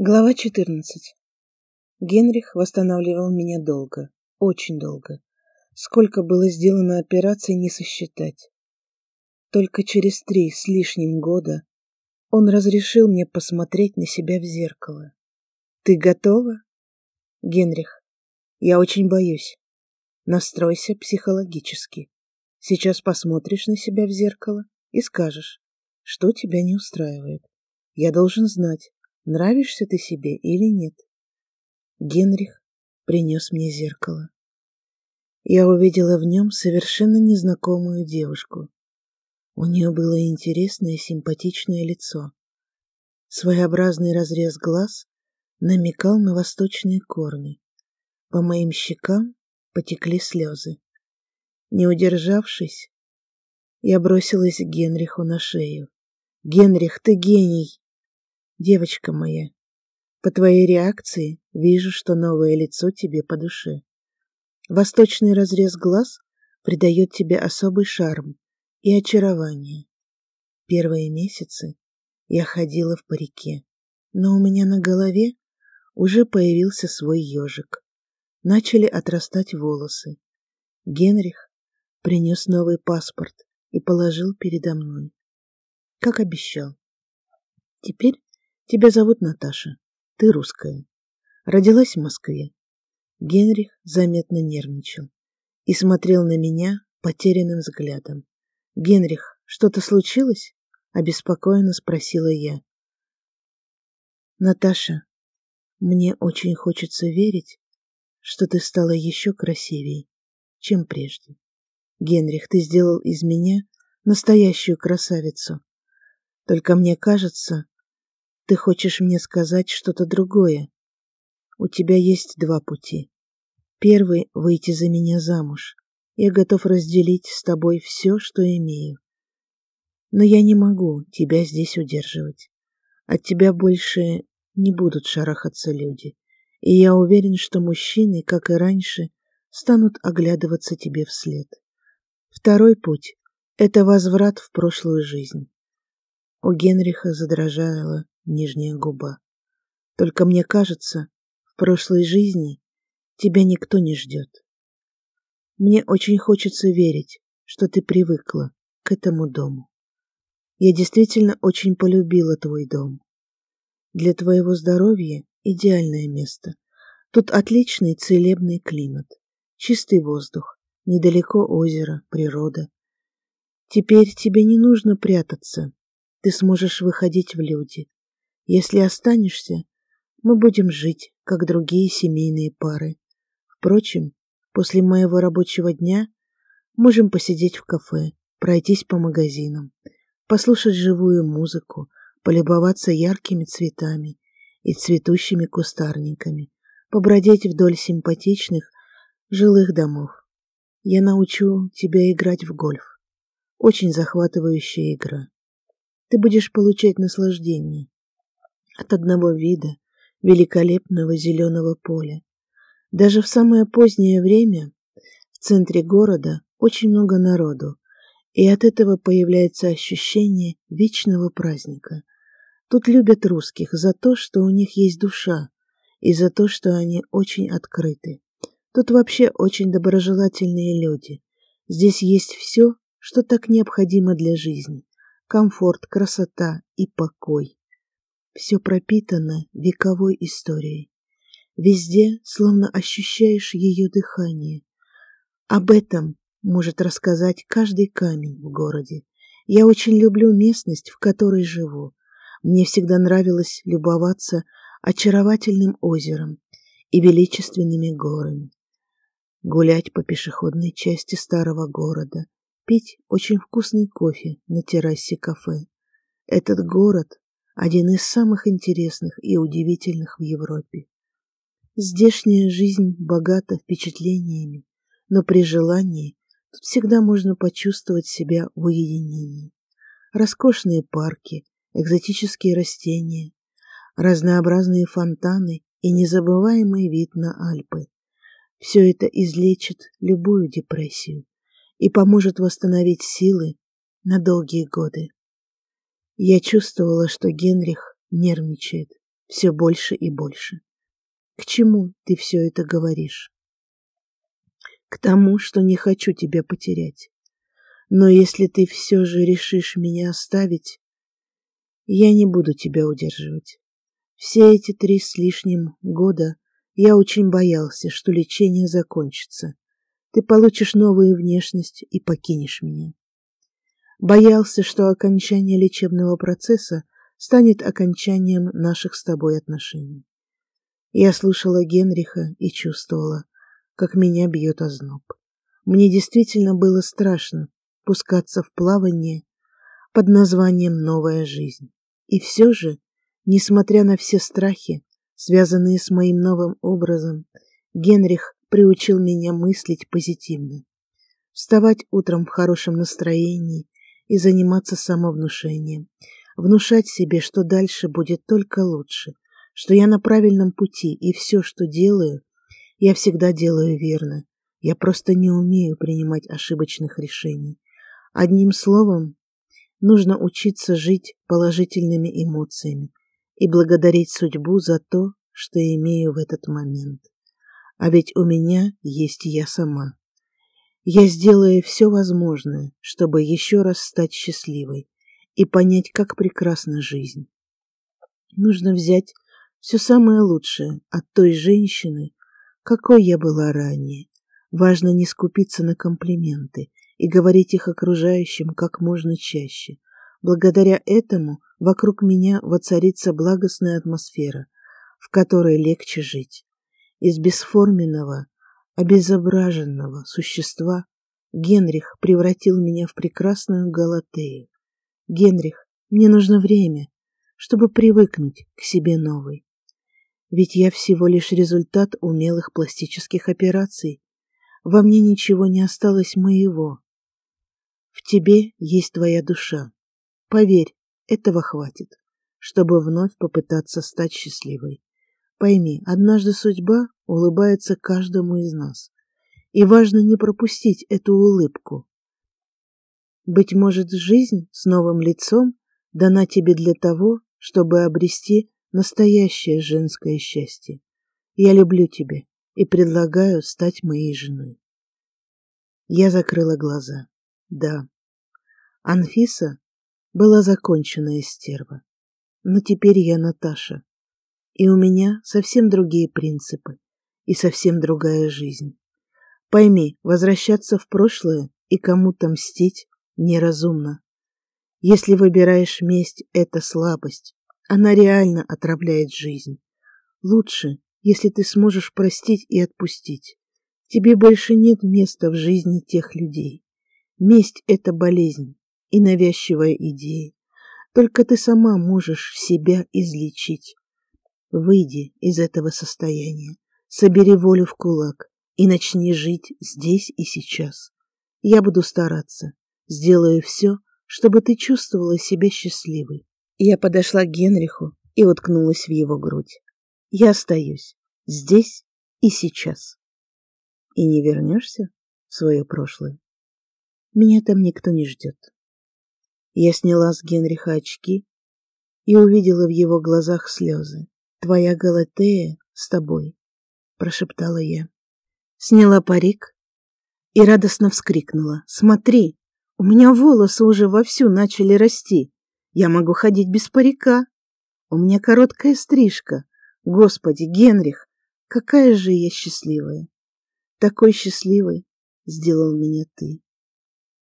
Глава 14. Генрих восстанавливал меня долго, очень долго. Сколько было сделано операций, не сосчитать. Только через три с лишним года он разрешил мне посмотреть на себя в зеркало. «Ты готова?» «Генрих, я очень боюсь. Настройся психологически. Сейчас посмотришь на себя в зеркало и скажешь, что тебя не устраивает. Я должен знать, нравишься ты себе или нет. Генрих принес мне зеркало. Я увидела в нем совершенно незнакомую девушку. У нее было интересное симпатичное лицо. Своеобразный разрез глаз намекал на восточные корни. По моим щекам потекли слезы. Не удержавшись, я бросилась к Генриху на шею. «Генрих, ты гений!» Девочка моя, по твоей реакции вижу, что новое лицо тебе по душе. Восточный разрез глаз придает тебе особый шарм и очарование. Первые месяцы я ходила в парике, но у меня на голове уже появился свой ежик. Начали отрастать волосы. Генрих принес новый паспорт и положил передо мной. Как обещал. Теперь Тебя зовут Наташа. Ты русская. Родилась в Москве. Генрих заметно нервничал и смотрел на меня потерянным взглядом. «Генрих, что-то случилось?» — обеспокоенно спросила я. «Наташа, мне очень хочется верить, что ты стала еще красивее, чем прежде. Генрих, ты сделал из меня настоящую красавицу. Только мне кажется, ты хочешь мне сказать что-то другое? У тебя есть два пути. Первый — выйти за меня замуж. Я готов разделить с тобой все, что имею. Но я не могу тебя здесь удерживать. От тебя больше не будут шарахаться люди. И я уверен, что мужчины, как и раньше, станут оглядываться тебе вслед. Второй путь — это возврат в прошлую жизнь. У Генриха задрожала нижняя губа. Только мне кажется, в прошлой жизни тебя никто не ждет. Мне очень хочется верить, что ты привыкла к этому дому. Я действительно очень полюбила твой дом. Для твоего здоровья идеальное место. Тут отличный целебный климат, чистый воздух, недалеко озеро, природа. Теперь тебе не нужно прятаться. Ты сможешь выходить в люди, если останешься, мы будем жить, как другие семейные пары. Впрочем, после моего рабочего дня можем посидеть в кафе, пройтись по магазинам, послушать живую музыку, полюбоваться яркими цветами и цветущими кустарниками, побродить вдоль симпатичных жилых домов. Я научу тебя играть в гольф. Очень захватывающая игра. Ты будешь получать наслаждение от одного вида великолепного зеленого поля. Даже в самое позднее время в центре города очень много народу, и от этого появляется ощущение вечного праздника. Тут любят русских за то, что у них есть душа, и за то, что они очень открыты. Тут вообще очень доброжелательные люди. Здесь есть все, что так необходимо для жизни. Комфорт, красота и покой. Все пропитано вековой историей. Везде словно ощущаешь ее дыхание. Об этом может рассказать каждый камень в городе. Я очень люблю местность, в которой живу. Мне всегда нравилось любоваться очаровательным озером и величественными горами. Гулять по пешеходной части старого города, пить очень вкусный кофе на террасе кафе. Этот город один из самых интересных и удивительных в Европе. Здешняя жизнь богата впечатлениями, но при желании тут всегда можно почувствовать себя в уединении. Роскошные парки, экзотические растения, разнообразные фонтаны и незабываемый вид на Альпы. Все это излечит любую депрессию и поможет восстановить силы на долгие годы. Я чувствовала, что Генрих нервничает. все больше и больше. К чему ты все это говоришь? К тому, что не хочу тебя потерять. Но если ты все же решишь меня оставить, я не буду тебя удерживать. Все эти три с лишним года я очень боялся, что лечение закончится. Ты получишь новую внешность и покинешь меня. Боялся, что окончание лечебного процесса станет окончанием наших с тобой отношений. Я слушала Генриха и чувствовала, как меня бьет озноб. Мне действительно было страшно пускаться в плавание под названием «Новая жизнь». И все же, несмотря на все страхи, связанные с моим новым образом, Генрих приучил меня мыслить позитивно, вставать утром в хорошем настроении и заниматься самовнушением, внушать себе, что дальше будет только лучше, что я на правильном пути и все, что делаю, я всегда делаю верно. Я просто не умею принимать ошибочных решений. Одним словом, нужно учиться жить положительными эмоциями и благодарить судьбу за то, что имею в этот момент. А ведь у меня есть я сама. Я сделаю все возможное, чтобы еще раз стать счастливой и понять, как прекрасна жизнь. Нужно взять все самое лучшее от той женщины, какой я была ранее. Важно не скупиться на комплименты и говорить их окружающим как можно чаще. Благодаря этому вокруг меня воцарится благостная атмосфера, в которой легче жить. Из бесформенного, обезображенного существа Генрих превратил меня в прекрасную Галатею. Генрих, мне нужно время, чтобы привыкнуть к себе новой. Ведь я всего лишь результат умелых пластических операций. Во мне ничего не осталось моего. В тебе есть твоя душа. Поверь, этого хватит, чтобы вновь попытаться стать счастливой. Пойми, однажды судьба улыбается каждому из нас. И важно не пропустить эту улыбку. Быть может, жизнь с новым лицом дана тебе для того, чтобы обрести настоящее женское счастье. Я люблю тебя и предлагаю стать моей женой. Я закрыла глаза. Да, Анфиса была законченная стерва. Но теперь я Наташа, и у меня совсем другие принципы и совсем другая жизнь. Пойми, возвращаться в прошлое и кому-то мстить неразумно. Если выбираешь месть, это слабость. Она реально отравляет жизнь. Лучше, если ты сможешь простить и отпустить. Тебе больше нет места в жизни тех людей. Месть — это болезнь и навязчивая идея. Только ты сама можешь себя излечить. Выйди из этого состояния, собери волю в кулак и начни жить здесь и сейчас. Я буду стараться, сделаю все, чтобы ты чувствовала себя счастливой. Я подошла к Генриху и уткнулась в его грудь. Я остаюсь здесь и сейчас. И не вернешься в свое прошлое? Меня там никто не ждет. Я сняла с Генриха очки и увидела в его глазах слезы. «Твоя Галатея с тобой», — прошептала я. Сняла парик и радостно вскрикнула. «Смотри, у меня волосы уже вовсю начали расти. Я могу ходить без парика. У меня короткая стрижка. Господи, Генрих, какая же я счастливая! Такой счастливой сделал меня ты.